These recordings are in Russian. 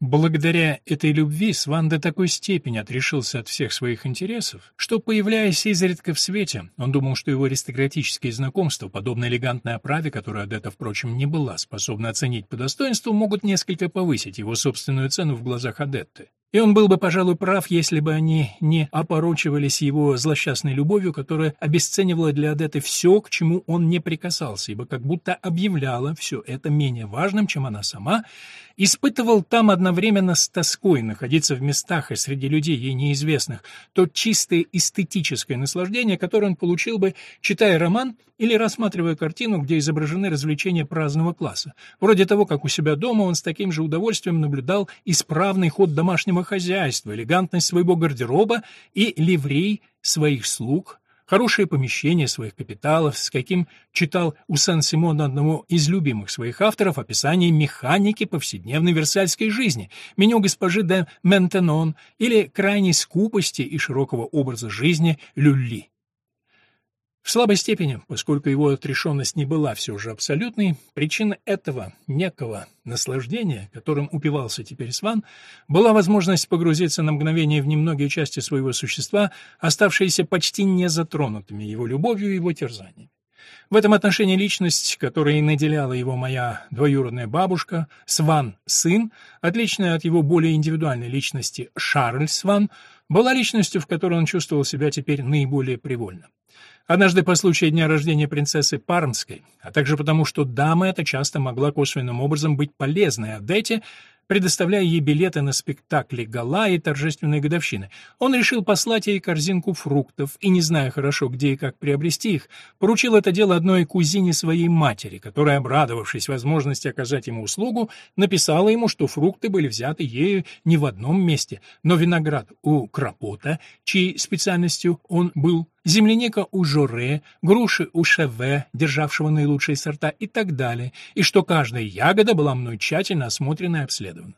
Благодаря этой любви Сван до такой степени отрешился от всех своих интересов, что, появляясь изредка в свете, он думал, что его аристократические знакомства, подобно элегантной оправе, которую Адетта, впрочем, не была способна оценить по достоинству, могут несколько повысить его собственную цену в глазах Адетты. И он был бы, пожалуй, прав, если бы они не опорочивались его злосчастной любовью, которая обесценивала для Адеты все, к чему он не прикасался, ибо как будто объявляла все это менее важным, чем она сама, испытывал там одновременно с тоской находиться в местах и среди людей ей неизвестных, то чистое эстетическое наслаждение, которое он получил бы, читая роман или рассматривая картину, где изображены развлечения праздного класса. Вроде того, как у себя дома он с таким же удовольствием наблюдал исправный ход домашнего хозяйства, элегантность своего гардероба и ливрей своих слуг, хорошее помещение своих капиталов, с каким читал у Сан-Симона одного из любимых своих авторов описание механики повседневной версальской жизни, меню госпожи де Ментенон или крайней скупости и широкого образа жизни Люлли. В слабой степени, поскольку его отрешенность не была все же абсолютной, причина этого некого наслаждения, которым упивался теперь Сван, была возможность погрузиться на мгновение в немногие части своего существа, оставшиеся почти незатронутыми его любовью и его терзаниями. В этом отношении личность, которой наделяла его моя двоюродная бабушка, Сван сын, отличная от его более индивидуальной личности Шарль Сван, была личностью, в которой он чувствовал себя теперь наиболее привольно. Однажды по случаю дня рождения принцессы Пармской, а также потому, что дама эта часто могла косвенным образом быть полезной Адетте, предоставляя ей билеты на спектакли гала и торжественные годовщины. Он решил послать ей корзинку фруктов и, не зная хорошо, где и как приобрести их, поручил это дело одной кузине своей матери, которая, обрадовавшись возможности оказать ему услугу, написала ему, что фрукты были взяты ею не в одном месте, но виноград у Крапота, чьей специальностью он был, земляника у Жоре, груши у Шеве, державшего наилучшие сорта и так далее, и что каждая ягода была мной тщательно осмотрена и обследована.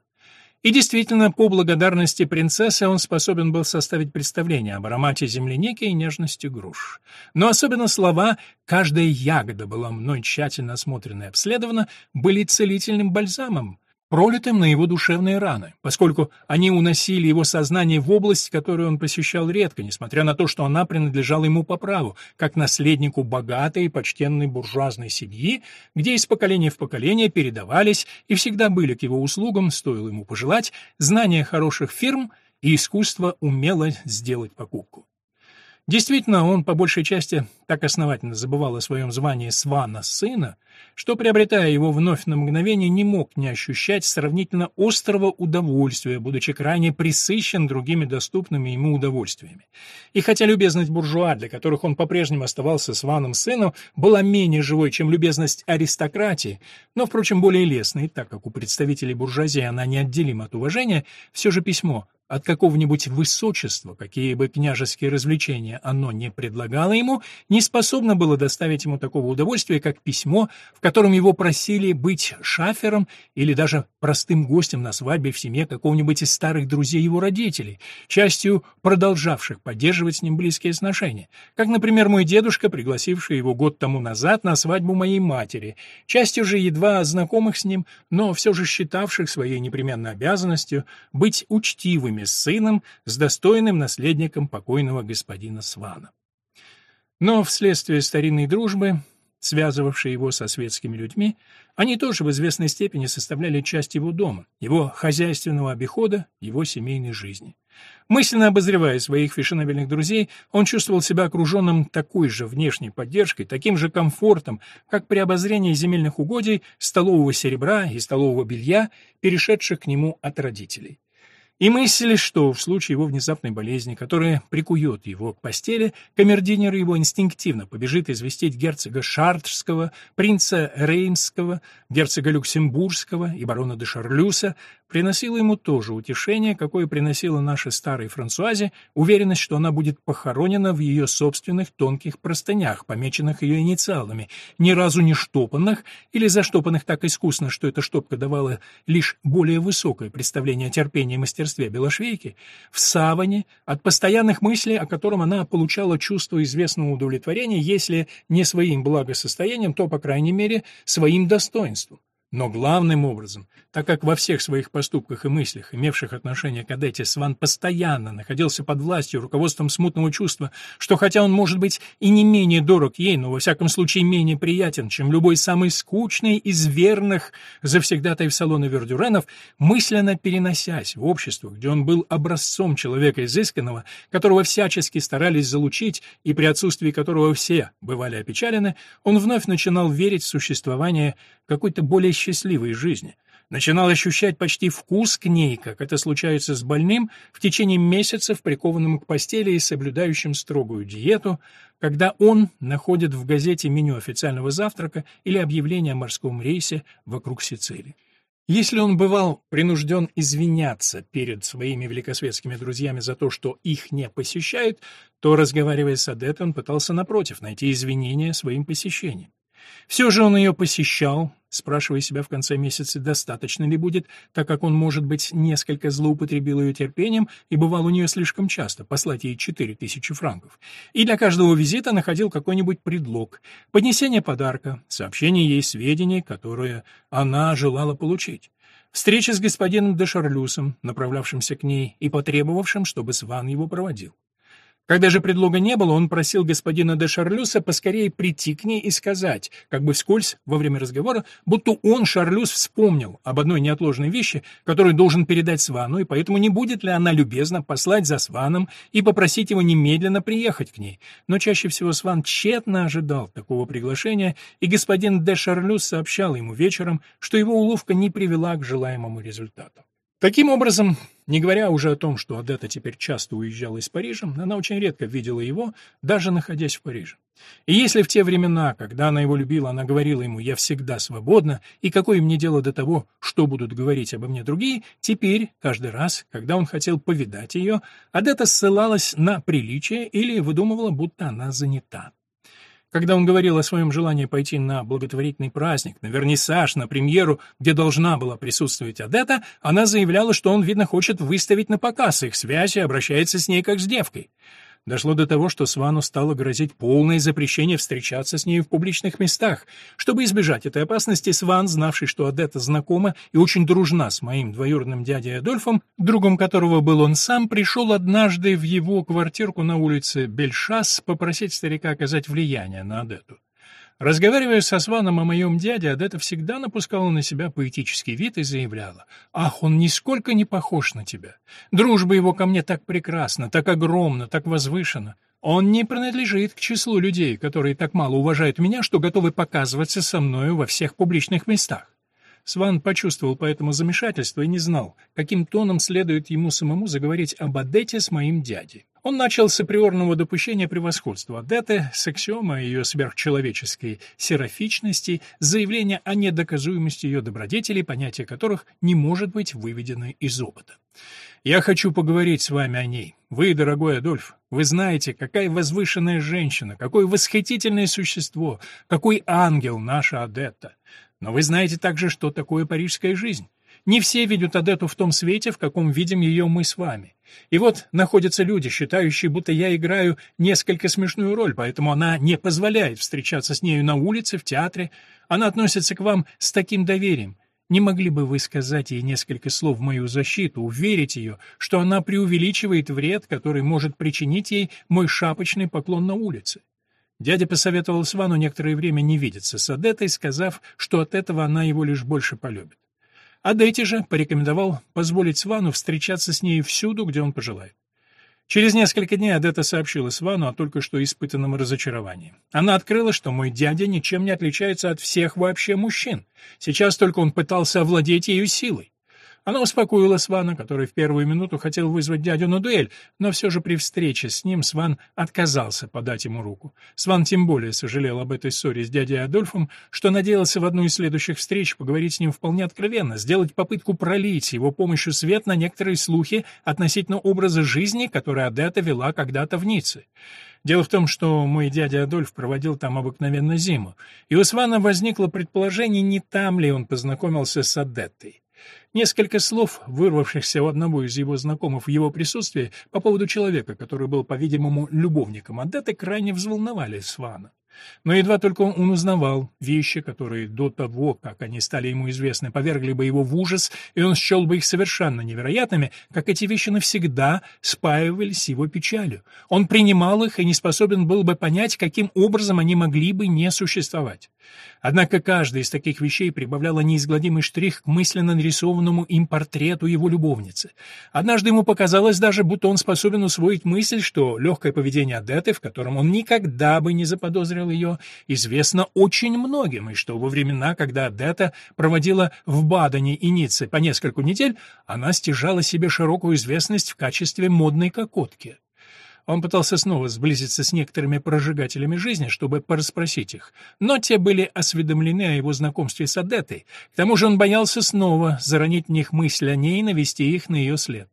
И действительно, по благодарности принцессы он способен был составить представление об аромате земляники и нежности груш. Но особенно слова «каждая ягода была мной тщательно осмотрена и обследована» были целительным бальзамом, пролитым на его душевные раны, поскольку они уносили его сознание в область, которую он посещал редко, несмотря на то, что она принадлежала ему по праву, как наследнику богатой и почтенной буржуазной семьи, где из поколения в поколение передавались и всегда были к его услугам, стоило ему пожелать, знания хороших фирм и искусство умело сделать покупку. Действительно, он по большей части так основательно забывал о своем звании свана сына, что, приобретая его вновь на мгновение, не мог не ощущать сравнительно острого удовольствия, будучи крайне присыщен другими доступными ему удовольствиями. И хотя любезность буржуа, для которых он по-прежнему оставался сваном сыну, была менее живой, чем любезность аристократии, но, впрочем, более лестной, так как у представителей буржуазии она неотделима от уважения, все же письмо от какого-нибудь высочества, какие бы княжеские развлечения оно не предлагало ему, не способно было доставить ему такого удовольствия, как письмо, в котором его просили быть шафером или даже простым гостем на свадьбе в семье какого-нибудь из старых друзей его родителей, частью продолжавших поддерживать с ним близкие отношения, как, например, мой дедушка, пригласивший его год тому назад на свадьбу моей матери, частью же едва знакомых с ним, но все же считавших своей непременной обязанностью быть учтивыми с сыном, с достойным наследником покойного господина Свана. Но вследствие старинной дружбы, связывавшей его со светскими людьми, они тоже в известной степени составляли часть его дома, его хозяйственного обихода, его семейной жизни. Мысленно обозревая своих фешенебельных друзей, он чувствовал себя окруженным такой же внешней поддержкой, таким же комфортом, как при обозрении земельных угодий, столового серебра и столового белья, перешедших к нему от родителей. И мысль, что в случае его внезапной болезни, которая прикует его к постели, камердинер его инстинктивно побежит известить герцога Шартрского, принца Реймского, герцога Люксембургского и барона де Шарлюса, приносила ему тоже утешение, какое приносила наша старой Франсуазе, уверенность, что она будет похоронена в ее собственных тонких простынях, помеченных ее инициалами, ни разу не штопанных или заштопанных так искусно, что эта штопка давала лишь более высокое представление о терпении и мастерстве Белошвейки, в саване, от постоянных мыслей, о котором она получала чувство известного удовлетворения, если не своим благосостоянием, то, по крайней мере, своим достоинством. Но главным образом, так как во всех своих поступках и мыслях, имевших отношение к Адете, Сван постоянно находился под властью, руководством смутного чувства, что хотя он может быть и не менее дорог ей, но во всяком случае менее приятен, чем любой самый скучный из верных завсегдатаев салона Вердюренов, мысленно переносясь в общество, где он был образцом человека изысканного, которого всячески старались залучить и при отсутствии которого все бывали опечалены, он вновь начинал верить в существование какой-то более счастливой жизни, начинал ощущать почти вкус к ней, как это случается с больным, в течение месяцев прикованным к постели и соблюдающим строгую диету, когда он находит в газете меню официального завтрака или объявление о морском рейсе вокруг Сицилии. Если он бывал принужден извиняться перед своими великосветскими друзьями за то, что их не посещают, то, разговаривая с Адеттой, он пытался, напротив, найти извинения своим посещением. Все же он ее посещал, спрашивая себя в конце месяца, достаточно ли будет, так как он, может быть, несколько злоупотребил ее терпением и бывал у нее слишком часто, послать ей четыре тысячи франков. И для каждого визита находил какой-нибудь предлог, поднесение подарка, сообщение ей сведений, которые она желала получить. Встреча с господином де Шарлюсом, направлявшимся к ней и потребовавшим, чтобы Сван его проводил. Когда же предлога не было, он просил господина де Шарлюса поскорее прийти к ней и сказать, как бы вскользь во время разговора, будто он, Шарлюс, вспомнил об одной неотложной вещи, которую должен передать Свану, и поэтому не будет ли она любезна послать за Сваном и попросить его немедленно приехать к ней. Но чаще всего Сван тщетно ожидал такого приглашения, и господин де Шарлюс сообщал ему вечером, что его уловка не привела к желаемому результату. Таким образом, не говоря уже о том, что Адетта теперь часто уезжала из Парижа, она очень редко видела его, даже находясь в Париже. И если в те времена, когда она его любила, она говорила ему «я всегда свободна», и какое мне дело до того, что будут говорить обо мне другие, теперь, каждый раз, когда он хотел повидать ее, Адетта ссылалась на приличие или выдумывала, будто она занята. Когда он говорил о своем желании пойти на благотворительный праздник, на вернисаж, на премьеру, где должна была присутствовать Адетта, она заявляла, что он, видно, хочет выставить на показ их связь и обращается с ней как с девкой. Дошло до того, что Свану стало грозить полное запрещение встречаться с ней в публичных местах. Чтобы избежать этой опасности, Сван, знавший, что Адетта знакома и очень дружна с моим двоюродным дядей Адольфом, другом которого был он сам, пришел однажды в его квартирку на улице Бельшас попросить старика оказать влияние на Адетту. Разговаривая со Сваном о моем дяде, Адетта всегда напускала на себя поэтический вид и заявляла, «Ах, он нисколько не похож на тебя. Дружба его ко мне так прекрасна, так огромна, так возвышена. Он не принадлежит к числу людей, которые так мало уважают меня, что готовы показываться со мною во всех публичных местах». Сван почувствовал поэтому замешательство и не знал, каким тоном следует ему самому заговорить об Адетте с моим дядей. Он начал с априорного допущения превосходства Адетты, с аксиома ее сверхчеловеческой серафичности, заявления о недоказуемости ее добродетелей, понятие которых не может быть выведено из опыта. «Я хочу поговорить с вами о ней. Вы, дорогой Адольф, вы знаете, какая возвышенная женщина, какое восхитительное существо, какой ангел наша Адетта. Но вы знаете также, что такое парижская жизнь. Не все видят Адету в том свете, в каком видим ее мы с вами. И вот находятся люди, считающие, будто я играю несколько смешную роль, поэтому она не позволяет встречаться с нею на улице, в театре. Она относится к вам с таким доверием. Не могли бы вы сказать ей несколько слов в мою защиту, уверить ее, что она преувеличивает вред, который может причинить ей мой шапочный поклон на улице? Дядя посоветовал Свану некоторое время не видеться с Адетой, сказав, что от этого она его лишь больше полюбит. А же порекомендовал позволить Свану встречаться с ней всюду, где он пожелает. Через несколько дней Адетта сообщила Свану о только что испытанном разочаровании. Она открыла, что мой дядя ничем не отличается от всех вообще мужчин. Сейчас только он пытался овладеть ею силой. Она успокоила Свана, который в первую минуту хотел вызвать дядю на дуэль, но все же при встрече с ним Сван отказался подать ему руку. Сван тем более сожалел об этой ссоре с дядей Адольфом, что надеялся в одну из следующих встреч поговорить с ним вполне откровенно, сделать попытку пролить его помощью свет на некоторые слухи относительно образа жизни, который Адетта вела когда-то в Ницце. Дело в том, что мой дядя Адольф проводил там обыкновенно зиму, и у Свана возникло предположение, не там ли он познакомился с Адеттой. Несколько слов, вырвавшихся у одного из его знакомых в его присутствии по поводу человека, который был, по-видимому, любовником Адетты, крайне взволновали Свана. Но едва только он узнавал вещи, которые до того, как они стали ему известны, повергли бы его в ужас, и он счел бы их совершенно невероятными, как эти вещи навсегда спаивались с его печалью. Он принимал их и не способен был бы понять, каким образом они могли бы не существовать. Однако каждая из таких вещей прибавляла неизгладимый штрих к мысленно нарисованному им портрету его любовницы. Однажды ему показалось даже, будто он способен усвоить мысль, что легкое поведение Адеты, в котором он никогда бы не заподозрил ее, известно очень многим, и что во времена, когда Адета проводила в Бадене и Ницце по нескольку недель, она стяжала себе широкую известность в качестве модной кокотки. Он пытался снова сблизиться с некоторыми прожигателями жизни, чтобы порасспросить их, но те были осведомлены о его знакомстве с Адетой. К тому же он боялся снова заронить в них мысль о ней и навести их на ее след.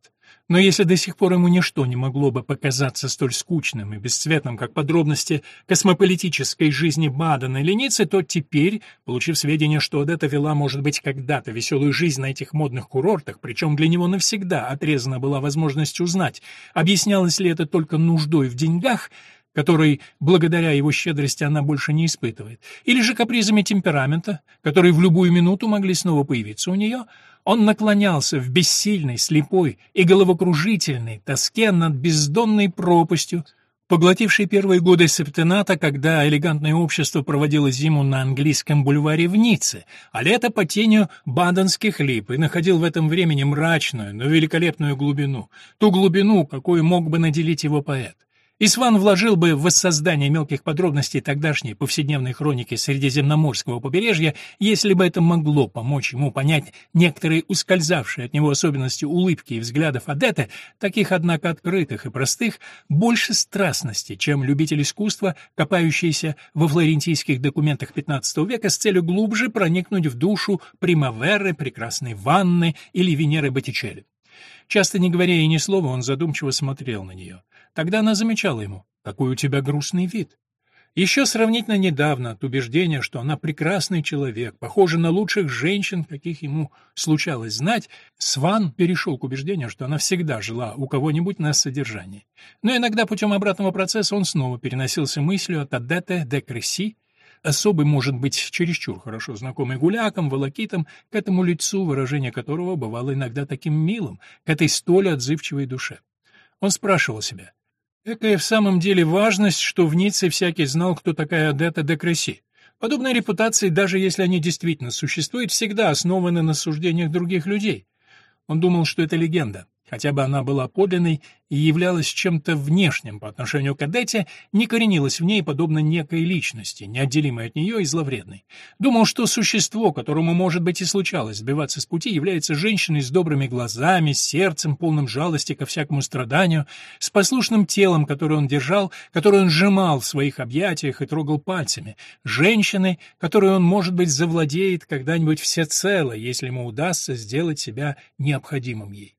Но если до сих пор ему ничто не могло бы показаться столь скучным и бесцветным, как подробности космополитической жизни Бадена или Ниццы, то теперь, получив сведения, что Одетта вела, может быть, когда-то веселую жизнь на этих модных курортах, причем для него навсегда отрезана была возможность узнать, объяснялось ли это только нуждой в деньгах, которой, благодаря его щедрости, она больше не испытывает, или же капризами темперамента, которые в любую минуту могли снова появиться у нее, он наклонялся в бессильной, слепой и головокружительной тоске над бездонной пропастью, поглотившей первые годы септената, когда элегантное общество проводило зиму на английском бульваре в Ницце, а лето по тенью баденских лип, и находил в этом времени мрачную, но великолепную глубину, ту глубину, какую мог бы наделить его поэт. Исван вложил бы в воссоздание мелких подробностей тогдашней повседневной хроники Средиземноморского побережья, если бы это могло помочь ему понять некоторые ускользавшие от него особенности улыбки и взглядов Адетты, таких, однако, открытых и простых, больше страстности, чем любитель искусства, копающийся во флорентийских документах XV века с целью глубже проникнуть в душу Примаверы, Прекрасной Ванны или Венеры Боттичелли. Часто не говоря ей ни слова, он задумчиво смотрел на нее. Тогда она замечала ему, какой у тебя грустный вид. Еще сравнительно недавно от убеждения, что она прекрасный человек, похожа на лучших женщин, каких ему случалось знать, Сван перешел к убеждению, что она всегда жила у кого-нибудь на содержании. Но иногда путем обратного процесса он снова переносился мыслью от Адетте де Кресси, особый, может быть, чересчур хорошо знакомый гулякам, волокитам, к этому лицу, выражение которого бывало иногда таким милым, к этой столь отзывчивой душе. Он спрашивал себя, Какая в самом деле важность, что в Ницце всякий знал, кто такая Адетта де Кресси. Подобные репутации, даже если они действительно существуют, всегда основаны на суждениях других людей. Он думал, что это легенда. Хотя бы она была подлинной и являлась чем-то внешним по отношению к Адетте, не коренилась в ней подобно некой личности, неотделимой от нее и зловредной. Думал, что существо, которому, может быть, и случалось сбиваться с пути, является женщиной с добрыми глазами, с сердцем, полным жалости ко всякому страданию, с послушным телом, которое он держал, которое он сжимал в своих объятиях и трогал пальцами, женщиной, которой он, может быть, завладеет когда-нибудь всецело, если ему удастся сделать себя необходимым ей.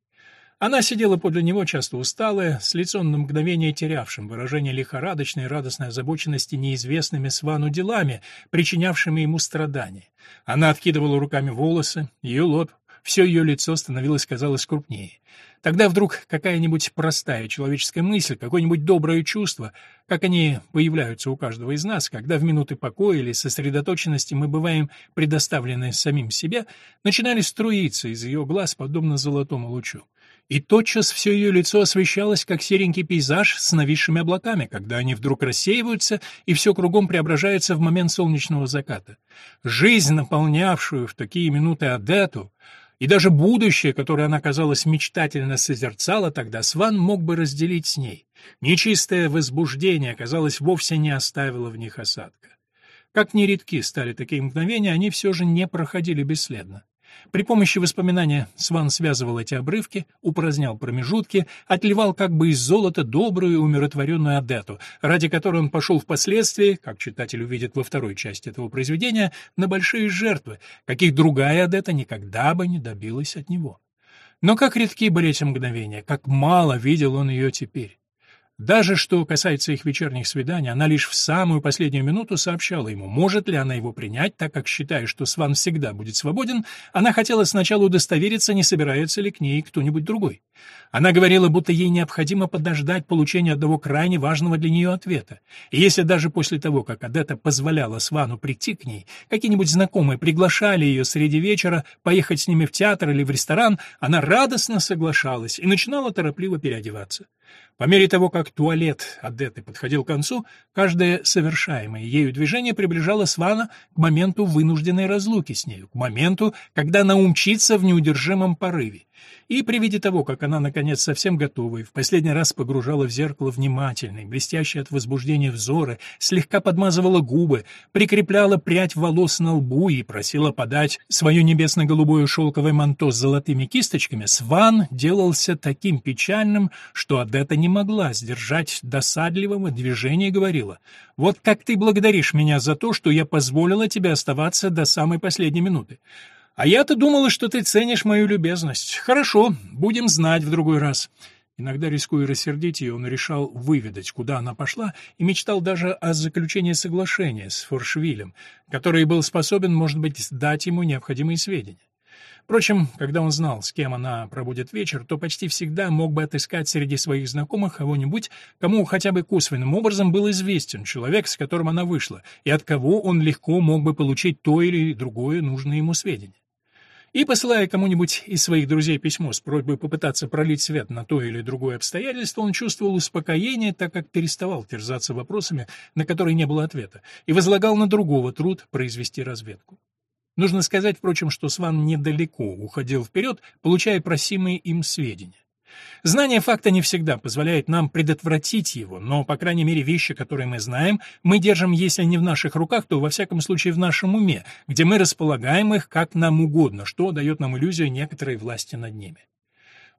Она сидела подле него, часто усталая, с лицом на мгновение терявшим выражение лихорадочной радостной озабоченности неизвестными Свану делами, причинявшими ему страдания. Она откидывала руками волосы, ее лоб, все ее лицо становилось, казалось, крупнее. Тогда вдруг какая-нибудь простая человеческая мысль, какое-нибудь доброе чувство, как они появляются у каждого из нас, когда в минуты покоя или сосредоточенности мы бываем предоставлены самим себе, начинали струиться из ее глаз, подобно золотому лучу. И тотчас все ее лицо освещалось, как серенький пейзаж с нависшими облаками, когда они вдруг рассеиваются, и все кругом преображается в момент солнечного заката. Жизнь, наполнявшую в такие минуты Адету, и даже будущее, которое она, казалось, мечтательно созерцала тогда, Сван мог бы разделить с ней. Нечистое возбуждение, казалось, вовсе не оставило в них осадка. Как нередки стали такие мгновения, они все же не проходили бесследно. При помощи воспоминания Сван связывал эти обрывки, упразднял промежутки, отливал как бы из золота добрую и умиротворенную Адету, ради которой он пошел впоследствии, как читатель увидит во второй части этого произведения, на большие жертвы, каких другая Адета никогда бы не добилась от него. Но как редки были эти мгновения, как мало видел он ее теперь. Даже что касается их вечерних свиданий, она лишь в самую последнюю минуту сообщала ему, может ли она его принять, так как, считая, что Сван всегда будет свободен, она хотела сначала удостовериться, не собирается ли к ней кто-нибудь другой. Она говорила, будто ей необходимо подождать получения одного крайне важного для нее ответа. И если даже после того, как Адетта позволяла Свану прийти к ней, какие-нибудь знакомые приглашали ее среди вечера поехать с ними в театр или в ресторан, она радостно соглашалась и начинала торопливо переодеваться. По мере того, как туалет Адетты подходил к концу, каждое совершаемое ею движение приближало Свана к моменту вынужденной разлуки с нею, к моменту, когда она умчится в неудержимом порыве. И при виде того, как она, наконец, совсем готова и в последний раз погружала в зеркало внимательный, блестящий от возбуждения взоры, слегка подмазывала губы, прикрепляла прядь волос на лбу и просила подать свое небесно-голубое шелковое манто с золотыми кисточками, Сван делался таким печальным, что Адетта не могла сдержать досадливого движения и говорила, «Вот как ты благодаришь меня за то, что я позволила тебе оставаться до самой последней минуты. А я-то думала, что ты ценишь мою любезность. Хорошо, будем знать в другой раз. Иногда, рискуя рассердить ее, он решал выведать, куда она пошла, и мечтал даже о заключении соглашения с Форшвилем, который был способен, может быть, дать ему необходимые сведения. Впрочем, когда он знал, с кем она проводит вечер, то почти всегда мог бы отыскать среди своих знакомых кого-нибудь, кому хотя бы косвенным образом был известен человек, с которым она вышла, и от кого он легко мог бы получить то или другое нужное ему сведение. И посылая кому-нибудь из своих друзей письмо с просьбой попытаться пролить свет на то или другое обстоятельство, он чувствовал успокоение, так как переставал терзаться вопросами, на которые не было ответа, и возлагал на другого труд произвести разведку. Нужно сказать, впрочем, что Сван недалеко уходил вперед, получая просимые им сведения. Знание факта не всегда позволяет нам предотвратить его, но, по крайней мере, вещи, которые мы знаем, мы держим, если не в наших руках, то, во всяком случае, в нашем уме, где мы располагаем их как нам угодно, что дает нам иллюзию некоторой власти над ними.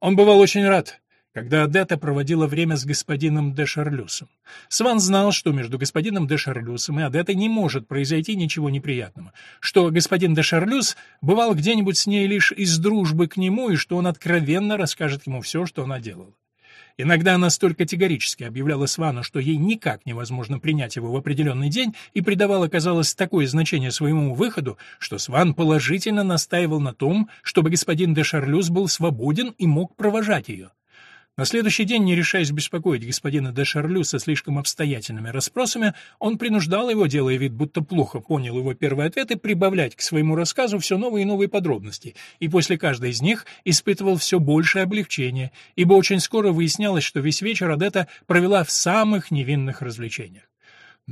Он бывал очень рад, когда Адетта проводила время с господином де Шарлюсом. Сван знал, что между господином де Шарлюсом и Адеттой не может произойти ничего неприятного, что господин де Шарлюс бывал где-нибудь с ней лишь из дружбы к нему и что он откровенно расскажет ему все, что она делала. Иногда она столь категорически объявляла Свану, что ей никак невозможно принять его в определенный день, и придавала, казалось, такое значение своему выходу, что Сван положительно настаивал на том, чтобы господин де Шарлюс был свободен и мог провожать ее. На следующий день, не решаясь беспокоить господина де Шарлю со слишком обстоятельными расспросами, он принуждал его, делая вид, будто плохо понял его первый ответ, и прибавлять к своему рассказу все новые и новые подробности, и после каждой из них испытывал все большее облегчение, ибо очень скоро выяснялось, что весь вечер Адетта провела в самых невинных развлечениях.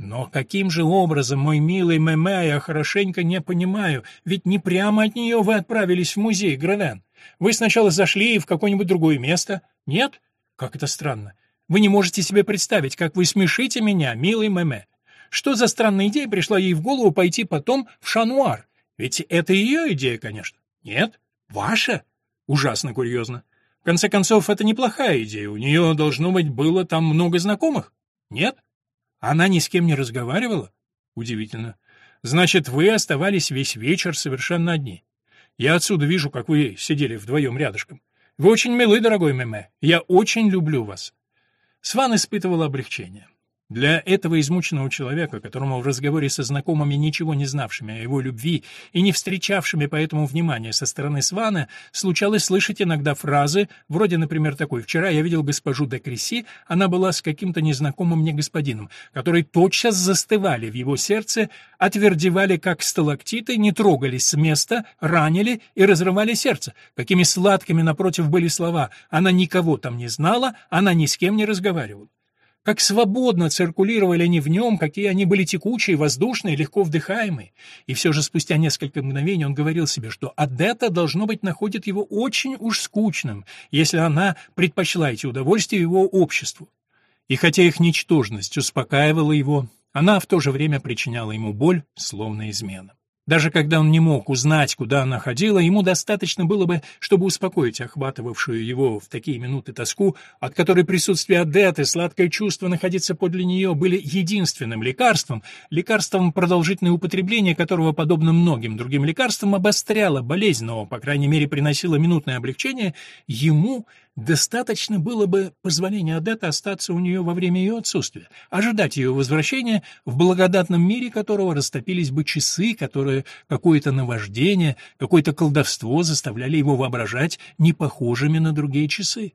Но каким же образом, мой милый Мэмэ, я хорошенько не понимаю, ведь не прямо от нее вы отправились в музей, Гревен. Вы сначала зашли в какое-нибудь другое место, нет? Как это странно. Вы не можете себе представить, как вы смешите меня, милый Мэмэ. Что за странная идея пришла ей в голову пойти потом в Шануар? Ведь это ее идея, конечно. Нет? Ваша? Ужасно курьезно. В конце концов, это неплохая идея. У нее, должно быть, было там много знакомых. Нет? Она ни с кем не разговаривала? Удивительно. Значит, вы оставались весь вечер совершенно одни. Я отсюда вижу, как вы сидели вдвоем рядышком. Вы очень милы, дорогой Меме. Я очень люблю вас. Сван испытывал облегчение. Для этого измученного человека, которому в разговоре со знакомыми, ничего не знавшими о его любви и не встречавшими поэтому внимания со стороны Свана, случалось слышать иногда фразы, вроде, например, такой «Вчера я видел госпожу де Креси, она была с каким-то незнакомым мне господином», которые тотчас застывали в его сердце, отвердевали как сталактиты, не трогались с места, ранили и разрывали сердце. Какими сладкими, напротив, были слова «Она никого там не знала, она ни с кем не разговаривала». Как свободно циркулировали они в нем, какие они были текучие, воздушные, легко вдыхаемые. И все же спустя несколько мгновений он говорил себе, что Адетта, должно быть, находит его очень уж скучным, если она предпочла эти удовольствия его обществу. И хотя их ничтожность успокаивала его, она в то же время причиняла ему боль, словно измена. Даже когда он не мог узнать, куда она ходила, ему достаточно было бы, чтобы успокоить охватывавшую его в такие минуты тоску, от которой присутствие Адеты, сладкое чувство находиться подле нее были единственным лекарством, лекарством, продолжительное употребление которого, подобно многим другим лекарствам, обостряло болезнь, но, по крайней мере, приносило минутное облегчение, ему Достаточно было бы позволения Адетты остаться у нее во время ее отсутствия, ожидать ее возвращения в благодатном мире которого растопились бы часы, которые какое-то наваждение, какое-то колдовство заставляли его воображать непохожими на другие часы.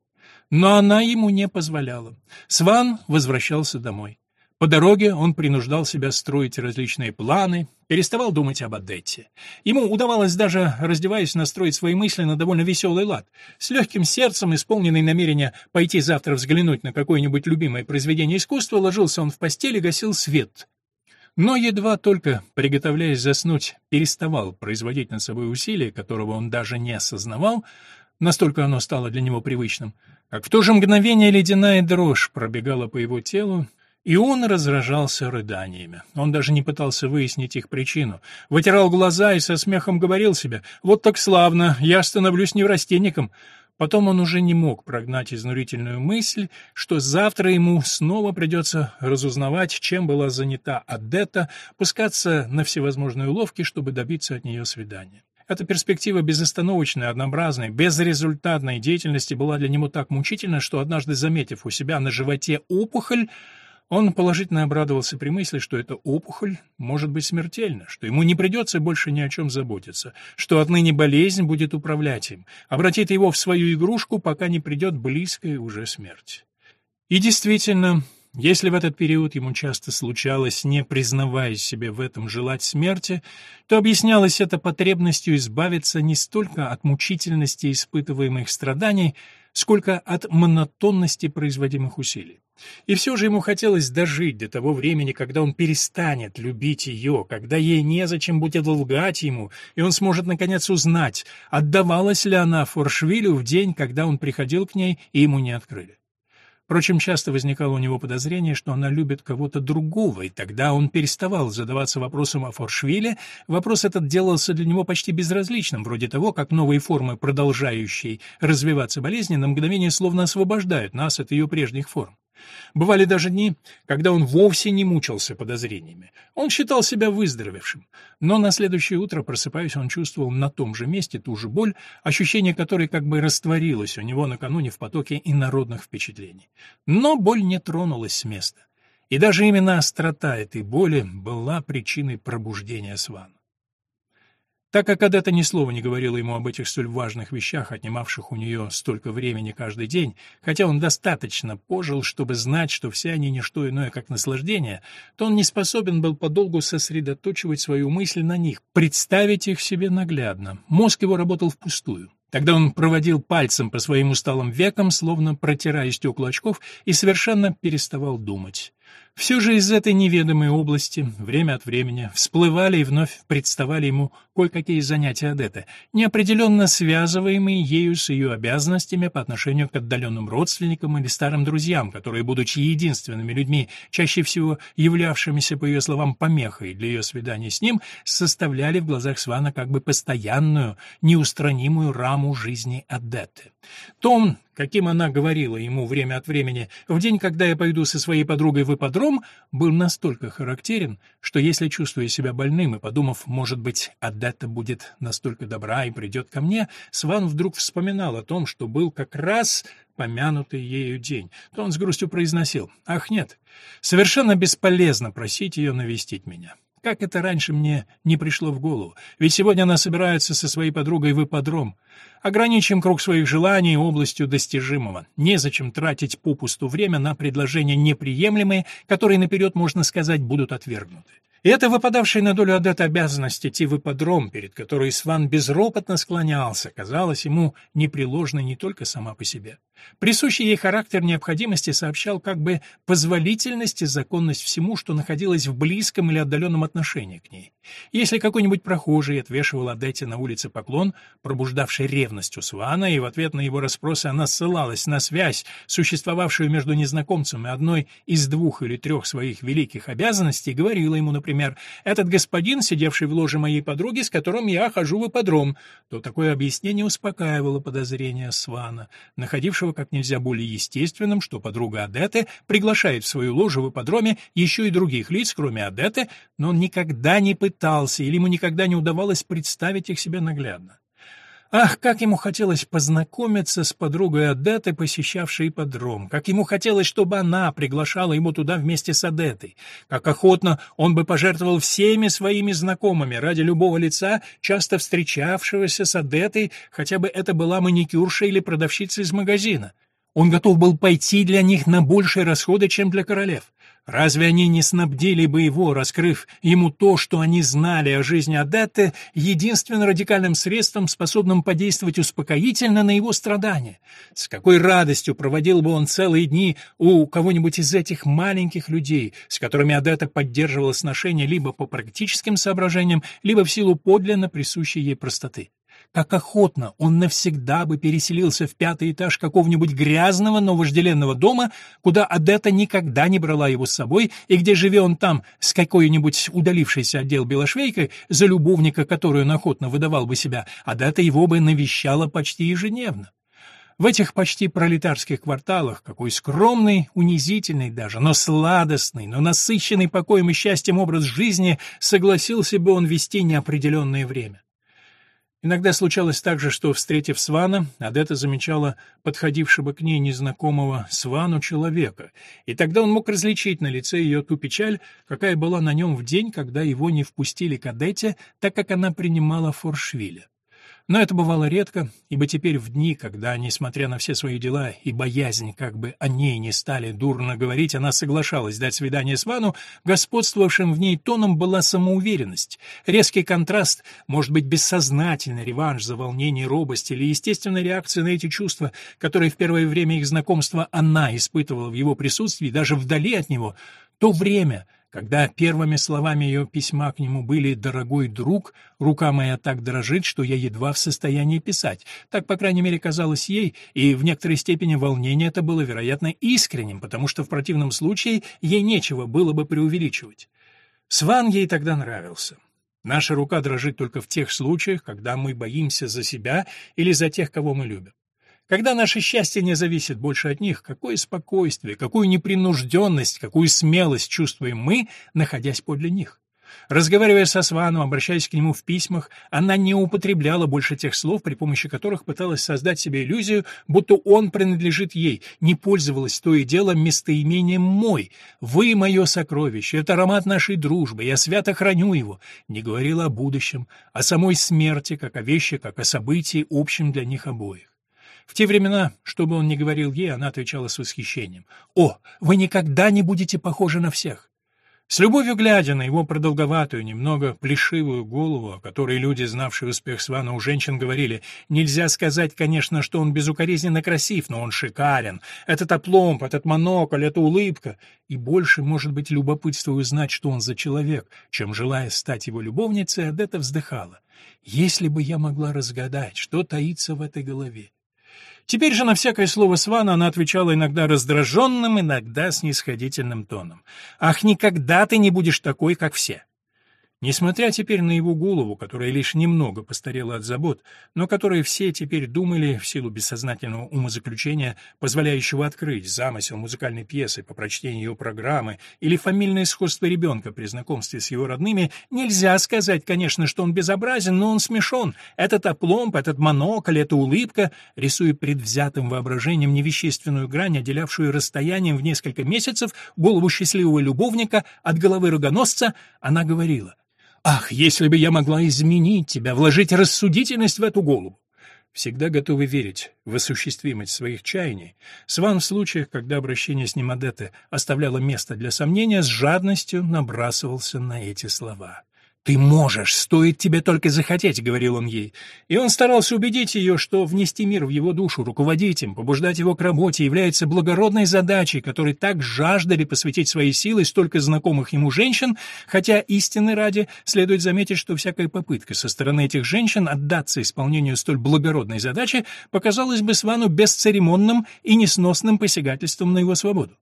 Но она ему не позволяла. Сван возвращался домой. По дороге он принуждал себя строить различные планы, переставал думать об Адетте. Ему удавалось даже, раздеваясь, настроить свои мысли на довольно веселый лад. С легким сердцем, исполненный намерения пойти завтра взглянуть на какое-нибудь любимое произведение искусства, ложился он в постель и гасил свет. Но едва только, приготовляясь заснуть, переставал производить над собой усилие, которого он даже не осознавал, настолько оно стало для него привычным, как в то же мгновение ледяная дрожь пробегала по его телу, и он разражался рыданиями. Он даже не пытался выяснить их причину. Вытирал глаза и со смехом говорил себе «Вот так славно, я становлюсь неврастенником». Потом он уже не мог прогнать изнурительную мысль, что завтра ему снова придется разузнавать, чем была занята Адетта, пускаться на всевозможные уловки, чтобы добиться от нее свидания. Эта перспектива безостановочной, однообразной, безрезультатной деятельности была для него так мучительна, что однажды, заметив у себя на животе опухоль, он положительно обрадовался при мысли, что эта опухоль может быть смертельна, что ему не придется больше ни о чем заботиться, что отныне болезнь будет управлять им, обратит его в свою игрушку, пока не придет близкая уже смерть. И действительно, если в этот период ему часто случалось, не признавая себе в этом, желать смерти, то объяснялось это потребностью избавиться не столько от мучительности испытываемых страданий, сколько от монотонности производимых усилий. И все же ему хотелось дожить до того времени, когда он перестанет любить ее, когда ей незачем будет лгать ему, и он сможет наконец узнать, отдавалась ли она Форшвилю в день, когда он приходил к ней, и ему не открыли. Впрочем, часто возникало у него подозрение, что она любит кого-то другого, и тогда он переставал задаваться вопросом о Форшвиле, вопрос этот делался для него почти безразличным, вроде того, как новые формы, продолжающие развиваться болезни, на мгновение словно освобождают нас от ее прежних форм. Бывали даже дни, когда он вовсе не мучился подозрениями. Он считал себя выздоровевшим. Но на следующее утро, просыпаясь, он чувствовал на том же месте ту же боль, ощущение которой как бы растворилось у него накануне в потоке инородных впечатлений. Но боль не тронулась с места. И даже именно острота этой боли была причиной пробуждения Свана. Так как Адетта ни слова не говорила ему об этих столь важных вещах, отнимавших у нее столько времени каждый день, хотя он достаточно пожил, чтобы знать, что все они не что иное, как наслаждение, то он не способен был подолгу сосредоточивать свою мысль на них, представить их себе наглядно. Мозг его работал впустую. Тогда он проводил пальцем по своим усталым векам, словно протирая стекла очков, и совершенно переставал думать. Все же из этой неведомой области время от времени всплывали и вновь представали ему кое-какие занятия Адетты, неопределенно связываемые ею с ее обязанностями по отношению к отдаленным родственникам или старым друзьям, которые, будучи единственными людьми, чаще всего являвшимися, по ее словам, помехой для ее свидания с ним, составляли в глазах Свана как бы постоянную, неустранимую раму жизни Адетты. Том каким она говорила ему время от времени, в день, когда я пойду со своей подругой в ипподром, был настолько характерен, что если, чувствуя себя больным и подумав, может быть, Адетта будет настолько добра и придет ко мне, Сван вдруг вспоминал о том, что был как раз помянутый ею день, то он с грустью произносил «Ах, нет, совершенно бесполезно просить ее навестить меня». Как это раньше мне не пришло в голову? Ведь сегодня она собирается со своей подругой в ипподром. Ограничим круг своих желаний областью достижимого. Незачем тратить попусту время на предложения неприемлемые, которые наперед, можно сказать, будут отвергнуты. И это выпадавшая на долю Адетта обязанность идти в ипподром, перед которой Сван безропотно склонялся, казалось ему непреложной не только сама по себе. Присущий ей характер необходимости сообщал как бы позволительность и законность всему, что находилось в близком или отдаленном отношении к ней. Если какой-нибудь прохожий отвешивал Адетте на улице поклон, пробуждавший ревность у Свана, и в ответ на его расспросы она ссылалась на связь, существовавшую между незнакомцем и одной из двух или трех своих великих обязанностей, говорила ему, например, «Этот господин, сидевший в ложе моей подруги, с которым я хожу в ипподром», то такое объяснение успокаивало подозрения Свана, находившего как нельзя более естественным, что подруга Адеты приглашает в свою ложу в ипподроме еще и других лиц, кроме Адеты, но он никогда не пытался или ему никогда не удавалось представить их себе наглядно. Ах, как ему хотелось познакомиться с подругой Адеты, посещавшей ипподром, как ему хотелось, чтобы она приглашала ему туда вместе с Адетой, как охотно он бы пожертвовал всеми своими знакомыми ради любого лица, часто встречавшегося с Адетой, хотя бы это была маникюрша или продавщица из магазина. Он готов был пойти для них на большие расходы, чем для королев. Разве они не снабдили бы его, раскрыв ему то, что они знали о жизни Адетты, единственным радикальным средством, способным подействовать успокоительно на его страдания? С какой радостью проводил бы он целые дни у кого-нибудь из этих маленьких людей, с которыми Адетта поддерживала сношения либо по практическим соображениям, либо в силу подлинно присущей ей простоты? Как охотно он навсегда бы переселился в пятый этаж какого-нибудь грязного, но вожделенного дома, куда Адетта никогда не брала его с собой, и где, живе он там с какой-нибудь удалившейся отдел белошвейкой, за любовника, которую он охотно выдавал бы себя, Адетта его бы навещала почти ежедневно. В этих почти пролетарских кварталах, какой скромный, унизительный даже, но сладостный, но насыщенный покоем и счастьем образ жизни согласился бы он вести неопределенное время. Иногда случалось также, что, встретив Свана, Адетта замечала подходившего к ней незнакомого Свану человека, и тогда он мог различить на лице ее ту печаль, какая была на нем в день, когда его не впустили к Адетте, так как она принимала Форшвиля. Но это бывало редко, ибо теперь в дни, когда, несмотря на все свои дела и боязнь, как бы о ней не стали дурно говорить, она соглашалась дать свидание с Вану, господствовавшим в ней тоном была самоуверенность. Резкий контраст, может быть, бессознательный реванш за волнение робость или естественная реакция на эти чувства, которые в первое время их знакомства она испытывала в его присутствии, даже вдали от него, то время — когда первыми словами ее письма к нему были «дорогой друг», рука моя так дрожит, что я едва в состоянии писать. Так, по крайней мере, казалось ей, и в некоторой степени волнение это было, вероятно, искренним, потому что в противном случае ей нечего было бы преувеличивать. Сван ей тогда нравился. Наша рука дрожит только в тех случаях, когда мы боимся за себя или за тех, кого мы любим. Когда наше счастье не зависит больше от них, какое спокойствие, какую непринужденность, какую смелость чувствуем мы, находясь подле них. Разговаривая со Сваном, обращаясь к нему в письмах, она не употребляла больше тех слов, при помощи которых пыталась создать себе иллюзию, будто он принадлежит ей, не пользовалась то и дело местоимением «мой». «Вы — мое сокровище, это аромат нашей дружбы, я свято храню его», не говорила о будущем, о самой смерти, как о вещи, как о событии, общем для них обоих. В те времена, что бы он ни говорил ей, она отвечала с восхищением. «О, вы никогда не будете похожи на всех!» С любовью глядя на его продолговатую, немного плешивую голову, о которой люди, знавшие успех Свана у женщин, говорили, нельзя сказать, конечно, что он безукоризненно красив, но он шикарен. Этот опломб, этот монокль, эта улыбка. И больше, может быть, любопытство узнать, что он за человек, чем, желая стать его любовницей, Адетта вздыхала. «Если бы я могла разгадать, что таится в этой голове, Теперь же на всякое слово Свана она отвечала иногда раздраженным, иногда снисходительным тоном. «Ах, никогда ты не будешь такой, как все!» Несмотря теперь на его голову, которая лишь немного постарела от забот, но которой все теперь думали в силу бессознательного умозаключения, позволяющего открыть замысел музыкальной пьесы по прочтению ее программы или фамильное сходство ребенка при знакомстве с его родными, нельзя сказать, конечно, что он безобразен, но он смешон. Этот опломб, этот монокль, эта улыбка, рисуя предвзятым воображением невещественную грань, отделявшую расстоянием в несколько месяцев голову счастливого любовника от головы рогоносца, она говорила — Ах, если бы я могла изменить тебя, вложить рассудительность в эту голову! Всегда готовый верить в осуществимость своих чаяний, Сван в случаях, когда обращение с ним Адетты оставляло место для сомнения, с жадностью набрасывался на эти слова. «Ты можешь, стоит тебе только захотеть», — говорил он ей. И он старался убедить ее, что внести мир в его душу, руководить им, побуждать его к работе является благородной задачей, которой так жаждали посвятить свои силы столько знакомых ему женщин, хотя истины ради следует заметить, что всякая попытка со стороны этих женщин отдаться исполнению столь благородной задачи показалась бы Свану бесцеремонным и несносным посягательством на его свободу.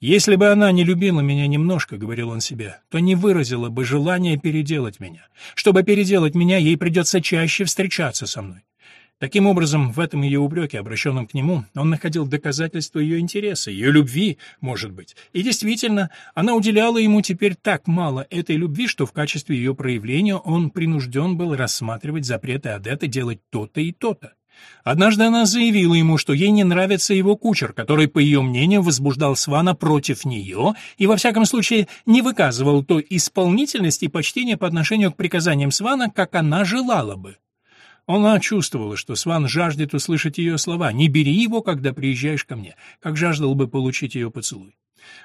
«Если бы она не любила меня немножко, — говорил он себе, — то не выразила бы желания переделать меня. Чтобы переделать меня, ей придется чаще встречаться со мной. Таким образом, в этом ее упреке, обращенном к нему, он находил доказательство ее интереса, ее любви, может быть. И действительно, она уделяла ему теперь так мало этой любви, что в качестве ее проявления он принужден был рассматривать запреты Адетты делать то-то и то-то. Однажды она заявила ему, что ей не нравится его кучер, который, по ее мнению, возбуждал Свана против нее и, во всяком случае, не выказывал той исполнительности и почтения по отношению к приказаниям Свана, как она желала бы. Она чувствовала, что Сван жаждет услышать ее слова «Не бери его, когда приезжаешь ко мне», как жаждал бы получить ее поцелуй.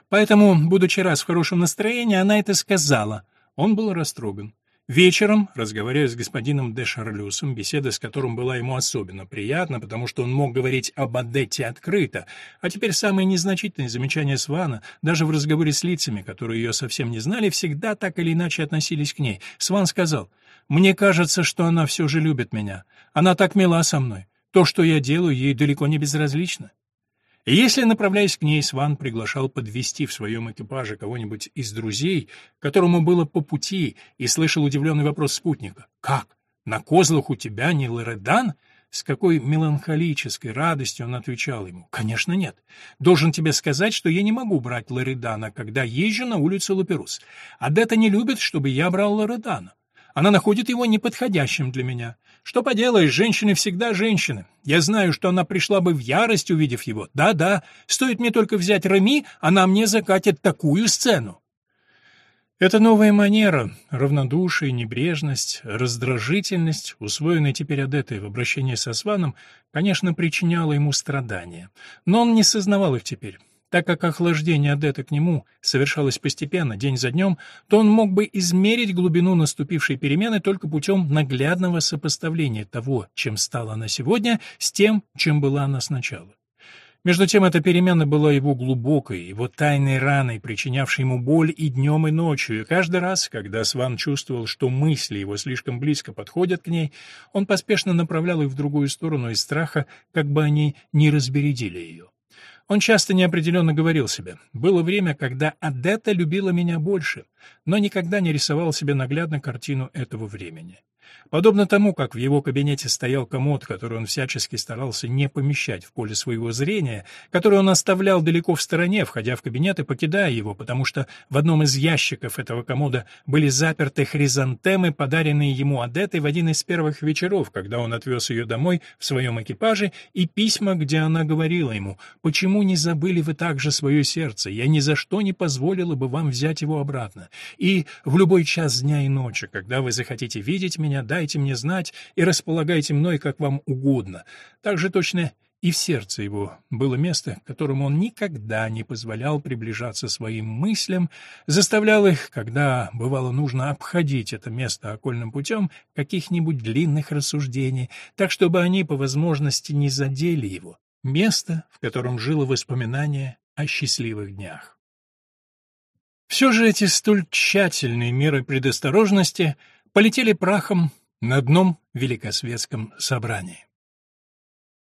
Поэтому, будучи раз в хорошем настроении, она это сказала. Он был растроган. Вечером, разговаривая с господином де Шарлюсом, беседа с которым была ему особенно приятна, потому что он мог говорить об Адетте открыто, а теперь самые незначительные замечания Свана, даже в разговоре с лицами, которые ее совсем не знали, всегда так или иначе относились к ней. Сван сказал, «Мне кажется, что она все же любит меня. Она так мила со мной. То, что я делаю, ей далеко не безразлично». И если, направляясь к ней, Сван приглашал подвести в своем экипаже кого-нибудь из друзей, которому было по пути, и слышал удивленный вопрос спутника «Как? На козлах у тебя не Лоредан?» С какой меланхолической радостью он отвечал ему «Конечно нет. Должен тебе сказать, что я не могу брать Лоредана, когда езжу на улицу Лаперус. Адетта не любит, чтобы я брал Лоредана. Она находит его неподходящим для меня. Что поделаешь, женщины всегда женщины. Я знаю, что она пришла бы в ярость, увидев его. Да-да, стоит мне только взять Реми, она мне закатит такую сцену. Эта новая манера, равнодушие, небрежность, раздражительность, усвоенная теперь Адетой в обращении со Сваном, конечно, причиняла ему страдания. Но он не сознавал их теперь. Так как охлаждение Адетта к нему совершалось постепенно, день за днем, то он мог бы измерить глубину наступившей перемены только путем наглядного сопоставления того, чем стала она сегодня, с тем, чем была она сначала. Между тем, эта перемена была его глубокой, его тайной раной, причинявшей ему боль и днем, и ночью, и каждый раз, когда Сван чувствовал, что мысли его слишком близко подходят к ней, он поспешно направлял их в другую сторону из страха, как бы они не разбередили ее. Он часто неопределенно говорил себе, было время, когда Адетта любила меня больше, но никогда не рисовал себе наглядно картину этого времени. Подобно тому, как в его кабинете стоял комод, который он всячески старался не помещать в поле своего зрения, который он оставлял далеко в стороне, входя в кабинет и покидая его, потому что в одном из ящиков этого комода были заперты хризантемы, подаренные ему Адетой в один из первых вечеров, когда он отвез ее домой в своем экипаже, и письма, где она говорила ему «Почему не забыли вы также свое сердце? Я ни за что не позволила бы вам взять его обратно. И в любой час дня и ночи, когда вы захотите видеть меня, дайте мне знать и располагайте мной, как вам угодно. Так же точно и в сердце его было место, которому он никогда не позволял приближаться своим мыслям, заставлял их, когда бывало нужно обходить это место окольным путем, каких-нибудь длинных рассуждений, так чтобы они по возможности не задели его, место, в котором жило воспоминание о счастливых днях. Все же эти столь тщательные меры предосторожности полетели прахом на одном великосветском собрании.